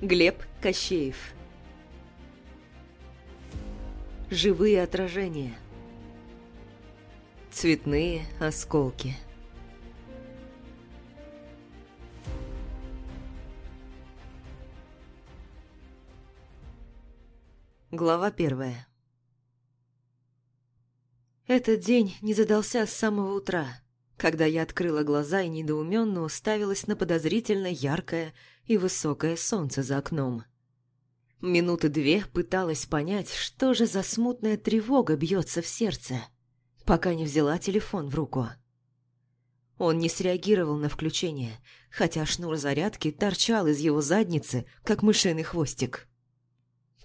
Глеб Кощеев Живые отражения Цветные осколки Глава первая Этот день не задался с самого утра. Когда я открыла глаза и недоуменно уставилась на подозрительно яркое и высокое солнце за окном. Минуты две пыталась понять, что же за смутная тревога бьется в сердце, пока не взяла телефон в руку. Он не среагировал на включение, хотя шнур зарядки торчал из его задницы, как мышиный хвостик.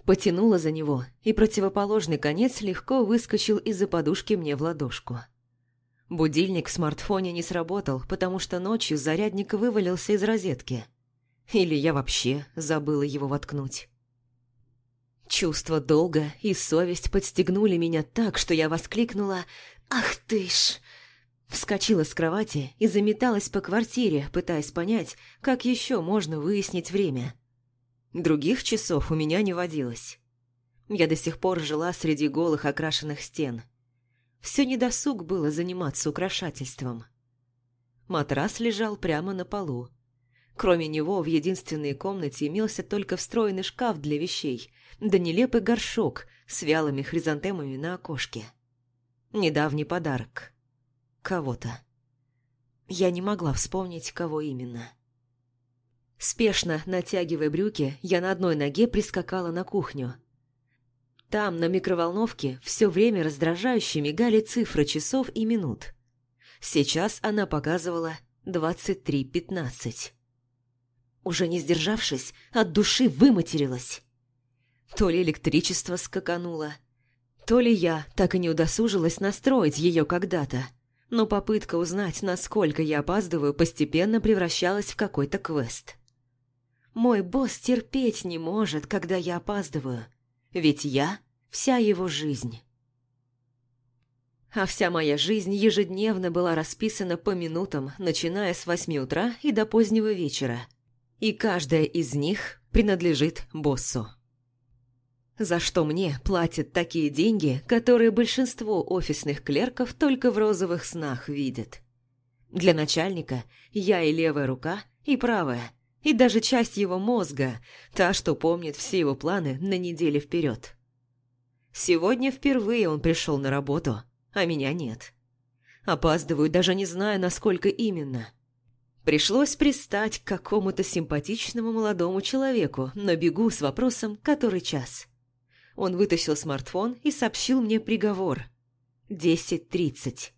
Потянула за него, и противоположный конец легко выскочил из-за подушки мне в ладошку. Будильник в смартфоне не сработал, потому что ночью зарядник вывалился из розетки. Или я вообще забыла его воткнуть. Чувство долга и совесть подстегнули меня так, что я воскликнула «Ах ты ж!». Вскочила с кровати и заметалась по квартире, пытаясь понять, как еще можно выяснить время. Других часов у меня не водилось. Я до сих пор жила среди голых окрашенных стен – все недосуг было заниматься украшательством. Матрас лежал прямо на полу. Кроме него в единственной комнате имелся только встроенный шкаф для вещей, да нелепый горшок с вялыми хризантемами на окошке. Недавний подарок. Кого-то. Я не могла вспомнить, кого именно. Спешно, натягивая брюки, я на одной ноге прискакала на кухню – там, на микроволновке, все время раздражающе мигали цифры часов и минут. Сейчас она показывала 23.15. Уже не сдержавшись, от души выматерилась. То ли электричество скакануло, то ли я так и не удосужилась настроить ее когда-то, но попытка узнать, насколько я опаздываю, постепенно превращалась в какой-то квест. Мой босс терпеть не может, когда я опаздываю, ведь я – вся его жизнь. А вся моя жизнь ежедневно была расписана по минутам, начиная с восьми утра и до позднего вечера. И каждая из них принадлежит боссу. За что мне платят такие деньги, которые большинство офисных клерков только в розовых снах видят? Для начальника я и левая рука, и правая – и даже часть его мозга, та, что помнит все его планы на неделю вперед. Сегодня впервые он пришел на работу, а меня нет. Опаздываю, даже не зная, насколько именно. Пришлось пристать к какому-то симпатичному молодому человеку на бегу с вопросом «Который час?». Он вытащил смартфон и сообщил мне приговор. «Десять тридцать».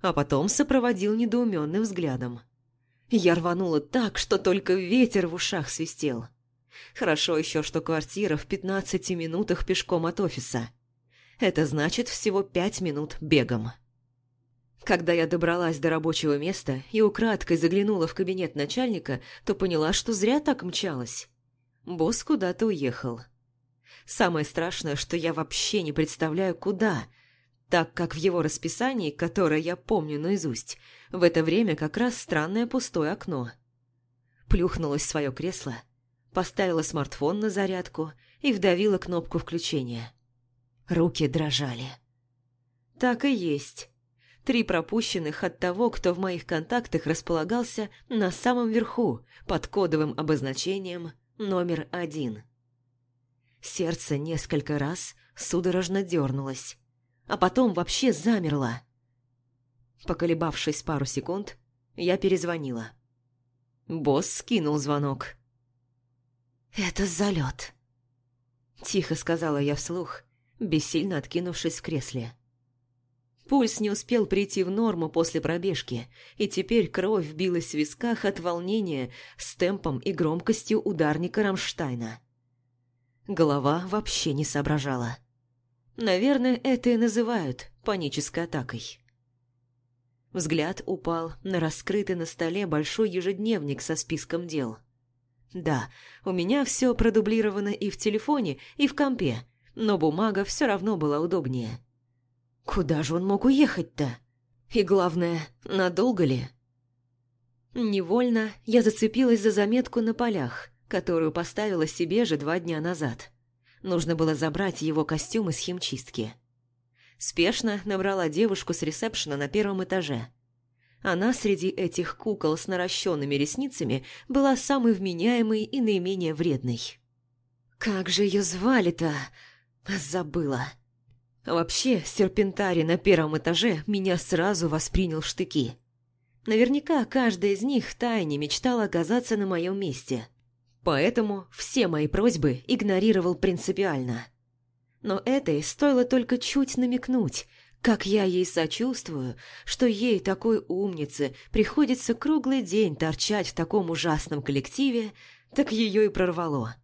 А потом сопроводил недоуменным взглядом. Я рванула так, что только ветер в ушах свистел. Хорошо еще, что квартира в 15 минутах пешком от офиса. Это значит всего пять минут бегом. Когда я добралась до рабочего места и украдкой заглянула в кабинет начальника, то поняла, что зря так мчалась. Босс куда-то уехал. Самое страшное, что я вообще не представляю, куда, так как в его расписании, которое я помню наизусть, в это время как раз странное пустое окно. Плюхнулась в свое кресло, поставила смартфон на зарядку и вдавила кнопку включения. Руки дрожали. Так и есть. Три пропущенных от того, кто в моих контактах располагался на самом верху, под кодовым обозначением номер один. Сердце несколько раз судорожно дернулось, а потом вообще замерло. Поколебавшись пару секунд, я перезвонила. Босс скинул звонок. «Это залет», – тихо сказала я вслух, бессильно откинувшись в кресле. Пульс не успел прийти в норму после пробежки, и теперь кровь билась в висках от волнения с темпом и громкостью ударника Рамштайна. Голова вообще не соображала. Наверное, это и называют панической атакой. Взгляд упал на раскрытый на столе большой ежедневник со списком дел. Да, у меня все продублировано и в телефоне, и в компе, но бумага все равно была удобнее. Куда же он мог уехать-то? И главное, надолго ли? Невольно я зацепилась за заметку на полях, которую поставила себе же два дня назад. Нужно было забрать его костюм из химчистки спешно набрала девушку с ресепшена на первом этаже. Она среди этих кукол с наращенными ресницами была самой вменяемой и наименее вредной. «Как же ее звали-то?» «Забыла». Вообще, серпентарий на первом этаже меня сразу воспринял в штыки. Наверняка каждая из них тайне мечтала оказаться на моем месте. Поэтому все мои просьбы игнорировал принципиально – но этой стоило только чуть намекнуть, как я ей сочувствую, что ей, такой умнице, приходится круглый день торчать в таком ужасном коллективе, так ее и прорвало.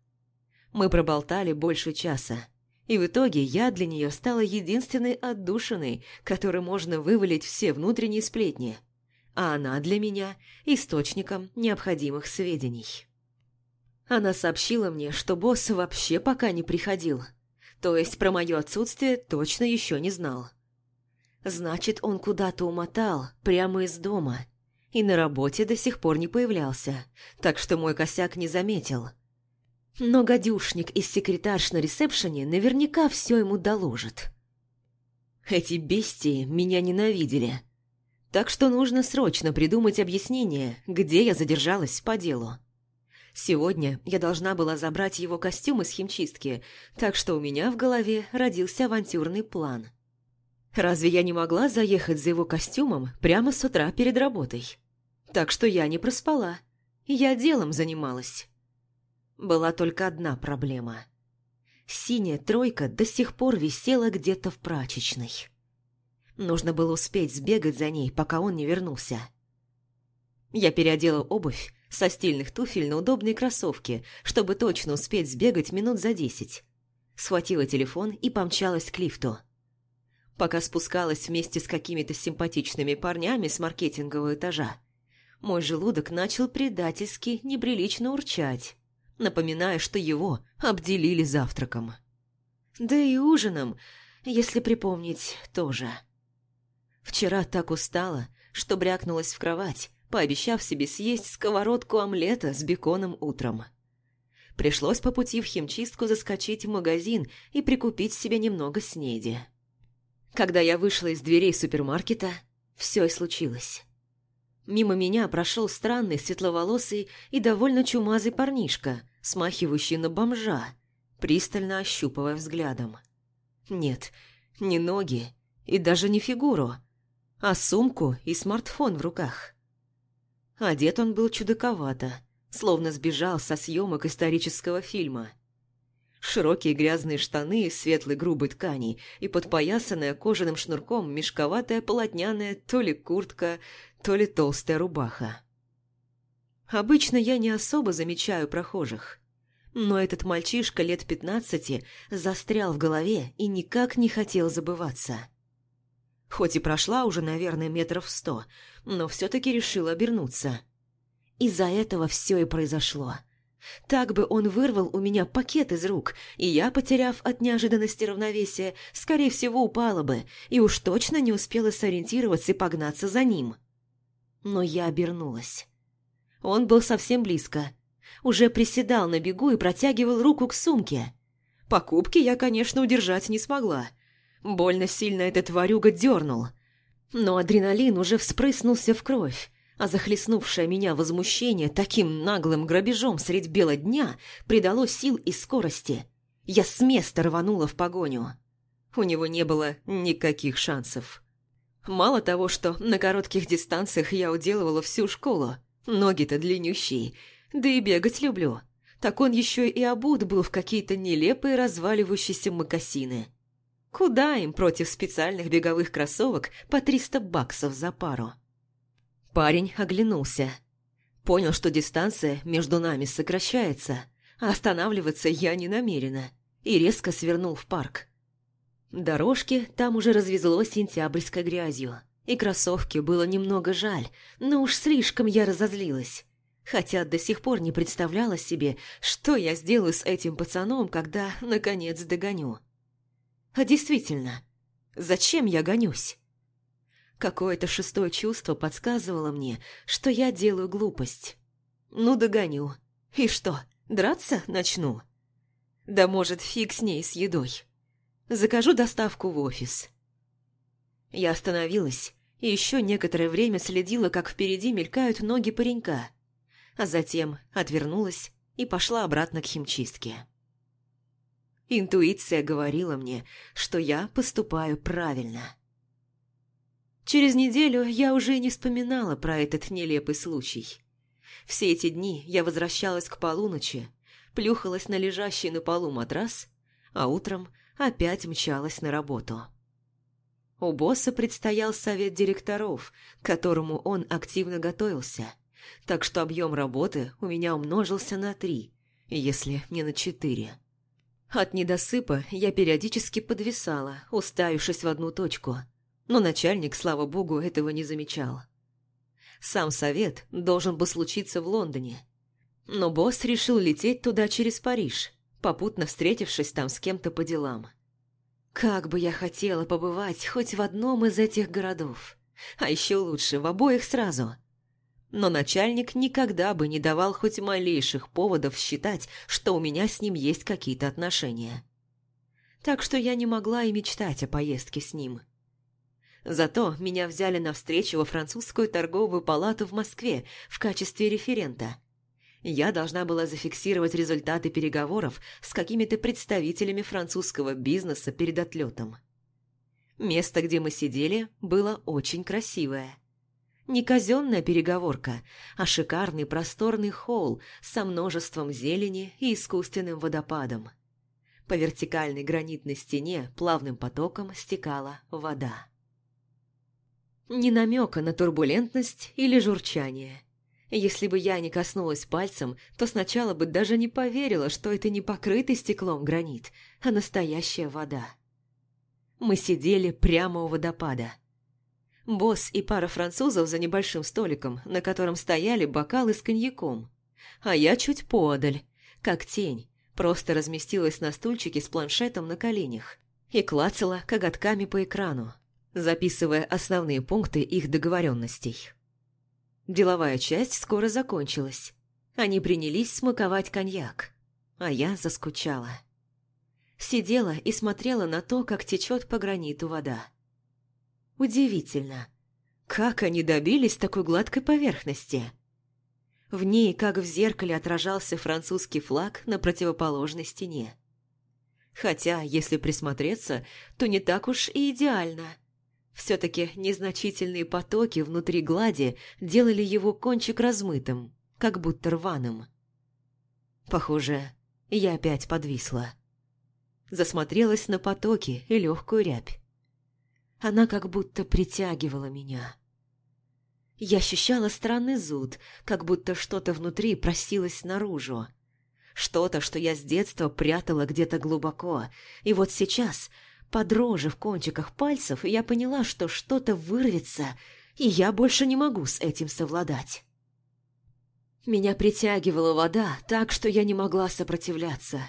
Мы проболтали больше часа. И в итоге я для нее стала единственной отдушиной, которой можно вывалить все внутренние сплетни. А она для меня – источником необходимых сведений. Она сообщила мне, что босс вообще пока не приходил – то есть про мое отсутствие точно еще не знал. Значит, он куда-то умотал, прямо из дома. И на работе до сих пор не появлялся, так что мой косяк не заметил. Но гадюшник из секретарш на ресепшене наверняка все ему доложит. Эти бестии меня ненавидели. Так что нужно срочно придумать объяснение, где я задержалась по делу. Сегодня я должна была забрать его костюм из химчистки, так что у меня в голове родился авантюрный план. Разве я не могла заехать за его костюмом прямо с утра перед работой? Так что я не проспала. Я делом занималась. Была только одна проблема. Синяя тройка до сих пор висела где-то в прачечной. Нужно было успеть сбегать за ней, пока он не вернулся. Я переодела обувь со стильных туфель на удобные кроссовки, чтобы точно успеть сбегать минут за десять. Схватила телефон и помчалась к лифту. Пока спускалась вместе с какими-то симпатичными парнями с маркетингового этажа, мой желудок начал предательски неприлично урчать, напоминая, что его обделили завтраком. Да и ужином, если припомнить, тоже. Вчера так устала, что брякнулась в кровать, пообещав себе съесть сковородку омлета с беконом утром. Пришлось по пути в химчистку заскочить в магазин и прикупить себе немного снеди. Когда я вышла из дверей супермаркета, все и случилось. Мимо меня прошел странный светловолосый и довольно чумазый парнишка, смахивающий на бомжа, пристально ощупывая взглядом. Нет, не ноги и даже не фигуру, а сумку и смартфон в руках. Одет он был чудаковато, словно сбежал со съемок исторического фильма. Широкие грязные штаны из светлой грубой ткани и подпоясанная кожаным шнурком мешковатая полотняная то ли куртка, то ли толстая рубаха. Обычно я не особо замечаю прохожих. Но этот мальчишка лет пятнадцати застрял в голове и никак не хотел забываться. Хоть и прошла уже, наверное, метров сто, но все-таки решил обернуться. Из-за этого все и произошло. Так бы он вырвал у меня пакет из рук, и я, потеряв от неожиданности равновесие, скорее всего, упала бы и уж точно не успела сориентироваться и погнаться за ним. Но я обернулась. Он был совсем близко. Уже приседал на бегу и протягивал руку к сумке. Покупки я, конечно, удержать не смогла. Больно сильно этот тварюга дернул – но адреналин уже вспрыснулся в кровь, а захлестнувшее меня возмущение таким наглым грабежом средь бела дня придало сил и скорости. Я с места рванула в погоню. У него не было никаких шансов. Мало того, что на коротких дистанциях я уделывала всю школу, ноги-то длиннющие, да и бегать люблю, так он еще и обут был в какие-то нелепые разваливающиеся мокасины. Куда им против специальных беговых кроссовок по 300 баксов за пару? Парень оглянулся. Понял, что дистанция между нами сокращается, а останавливаться я не намерена, и резко свернул в парк. Дорожки там уже развезло сентябрьской грязью, и кроссовки было немного жаль, но уж слишком я разозлилась хотя до сих пор не представляла себе, что я сделаю с этим пацаном, когда, наконец, догоню. А действительно, зачем я гонюсь? Какое-то шестое чувство подсказывало мне, что я делаю глупость. Ну, догоню. И что, драться начну? Да может, фиг с ней с едой. Закажу доставку в офис. Я остановилась и еще некоторое время следила, как впереди мелькают ноги паренька, а затем отвернулась и пошла обратно к химчистке. Интуиция говорила мне, что я поступаю правильно. Через неделю я уже не вспоминала про этот нелепый случай. Все эти дни я возвращалась к полуночи, плюхалась на лежащий на полу матрас, а утром опять мчалась на работу. У босса предстоял совет директоров, к которому он активно готовился, так что объем работы у меня умножился на три, если не на четыре. От недосыпа я периодически подвисала, уставившись в одну точку, но начальник, слава богу, этого не замечал. Сам совет должен был случиться в Лондоне, но босс решил лететь туда через Париж, попутно встретившись там с кем-то по делам. Как бы я хотела побывать хоть в одном из этих городов, а еще лучше в обоих сразу – но начальник никогда бы не давал хоть малейших поводов считать, что у меня с ним есть какие-то отношения. Так что я не могла и мечтать о поездке с ним. Зато меня взяли на встречу во французскую торговую палату в Москве в качестве референта. Я должна была зафиксировать результаты переговоров с какими-то представителями французского бизнеса перед отлетом. Место, где мы сидели, было очень красивое – не казенная переговорка, а шикарный просторный холл со множеством зелени и искусственным водопадом. По вертикальной гранитной стене плавным потоком стекала вода. Ни намека на турбулентность или журчание. Если бы я не коснулась пальцем, то сначала бы даже не поверила, что это не покрытый стеклом гранит, а настоящая вода. Мы сидели прямо у водопада – Босс и пара французов за небольшим столиком, на котором стояли бокалы с коньяком. А я чуть подаль, как тень, просто разместилась на стульчике с планшетом на коленях и клацала коготками по экрану, записывая основные пункты их договоренностей. Деловая часть скоро закончилась. Они принялись смаковать коньяк, а я заскучала. Сидела и смотрела на то, как течет по граниту вода. Удивительно, как они добились такой гладкой поверхности. В ней, как в зеркале, отражался французский флаг на противоположной стене. Хотя, если присмотреться, то не так уж и идеально. Все-таки незначительные потоки внутри глади делали его кончик размытым, как будто рваным. Похоже, я опять подвисла. Засмотрелась на потоки и легкую рябь. Она как будто притягивала меня. Я ощущала странный зуд, как будто что-то внутри просилось наружу. Что-то, что я с детства прятала где-то глубоко. И вот сейчас, подроже в кончиках пальцев, я поняла, что что-то вырвется, и я больше не могу с этим совладать. Меня притягивала вода так, что я не могла сопротивляться.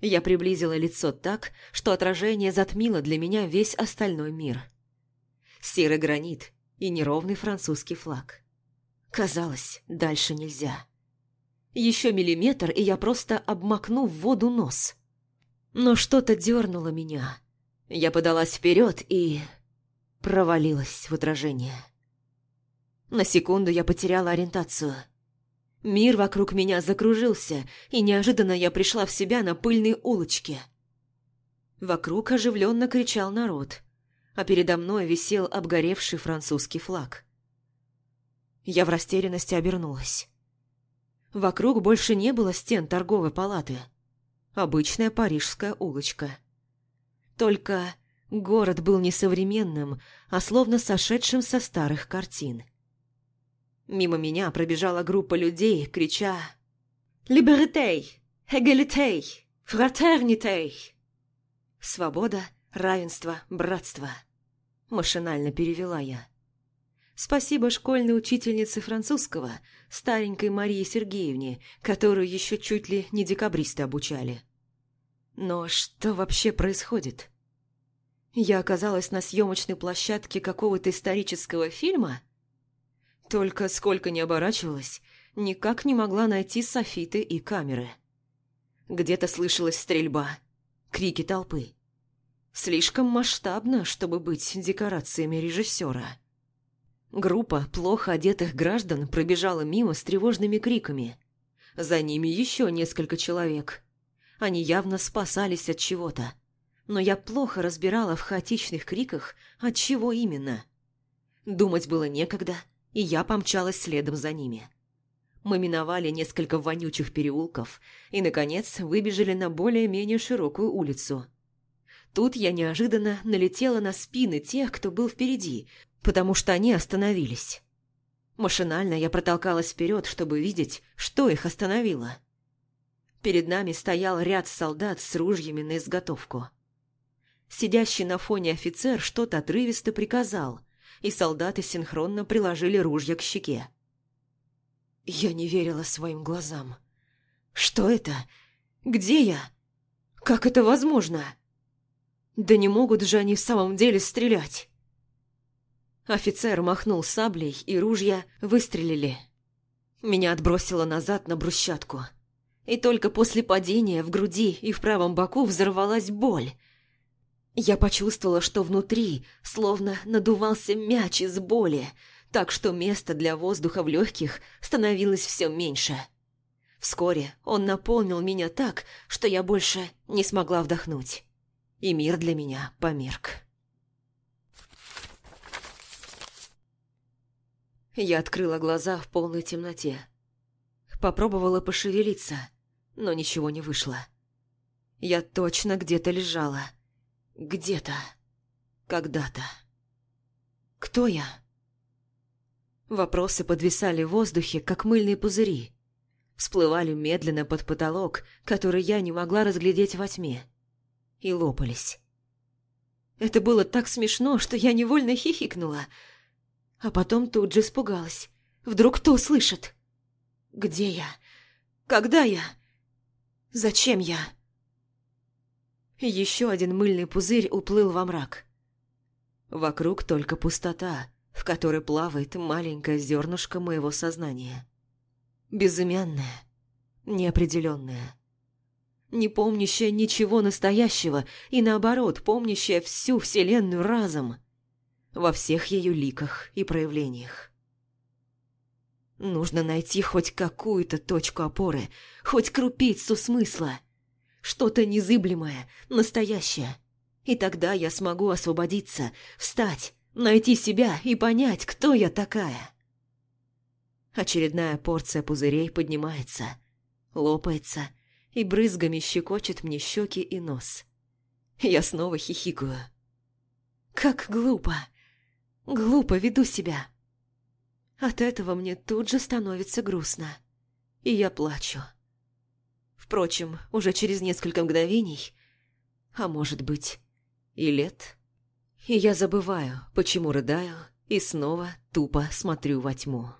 Я приблизила лицо так, что отражение затмило для меня весь остальной мир. Серый гранит и неровный французский флаг. Казалось, дальше нельзя. Еще миллиметр, и я просто обмакну в воду нос. Но что-то дернуло меня. Я подалась вперед и... провалилась в отражение. На секунду я потеряла ориентацию – Мир вокруг меня закружился, и неожиданно я пришла в себя на пыльной улочке. Вокруг оживленно кричал народ, а передо мной висел обгоревший французский флаг. Я в растерянности обернулась. Вокруг больше не было стен торговой палаты. Обычная парижская улочка. Только город был не современным, а словно сошедшим со старых картин – Мимо меня пробежала группа людей, крича «Либеритей! Эгалитей! Фратернитей!» «Свобода, равенство, братство!» Машинально перевела я. Спасибо школьной учительнице французского, старенькой Марии Сергеевне, которую еще чуть ли не декабристы обучали. Но что вообще происходит? Я оказалась на съемочной площадке какого-то исторического фильма – только сколько ни оборачивалась, никак не могла найти софиты и камеры. Где-то слышалась стрельба, крики толпы. Слишком масштабно, чтобы быть декорациями режиссера. Группа плохо одетых граждан пробежала мимо с тревожными криками. За ними еще несколько человек. Они явно спасались от чего-то. Но я плохо разбирала в хаотичных криках, от чего именно. Думать было некогда – и я помчалась следом за ними. Мы миновали несколько вонючих переулков и, наконец, выбежали на более-менее широкую улицу. Тут я неожиданно налетела на спины тех, кто был впереди, потому что они остановились. Машинально я протолкалась вперед, чтобы видеть, что их остановило. Перед нами стоял ряд солдат с ружьями на изготовку. Сидящий на фоне офицер что-то отрывисто приказал, и солдаты синхронно приложили ружья к щеке. Я не верила своим глазам. Что это? Где я? Как это возможно? Да не могут же они в самом деле стрелять. Офицер махнул саблей, и ружья выстрелили. Меня отбросило назад на брусчатку. И только после падения в груди и в правом боку взорвалась боль – я почувствовала, что внутри словно надувался мяч из боли, так что места для воздуха в легких становилось все меньше. Вскоре он наполнил меня так, что я больше не смогла вдохнуть. И мир для меня померк. Я открыла глаза в полной темноте. Попробовала пошевелиться, но ничего не вышло. Я точно где-то лежала – где-то. Когда-то. Кто я? Вопросы подвисали в воздухе, как мыльные пузыри. Всплывали медленно под потолок, который я не могла разглядеть во тьме. И лопались. Это было так смешно, что я невольно хихикнула. А потом тут же испугалась. Вдруг кто слышит? Где я? Когда я? Зачем я? Еще один мыльный пузырь уплыл во мрак. Вокруг только пустота, в которой плавает маленькое зернышко моего сознания. Безымянное, неопределенное. Не помнящее ничего настоящего и, наоборот, помнящее всю Вселенную разом – во всех ее ликах и проявлениях. Нужно найти хоть какую-то точку опоры, хоть крупицу смысла. что-то незыблемое, настоящее. И тогда я смогу освободиться, встать, найти себя и понять, кто я такая. Очередная порция пузырей поднимается, лопается и брызгами щекочет мне щеки и нос. Я снова хихикаю. Как глупо! Глупо веду себя. От этого мне тут же становится грустно. И я плачу. Впрочем, уже через несколько мгновений, а может быть и лет, и я забываю, почему рыдаю, и снова тупо смотрю во тьму.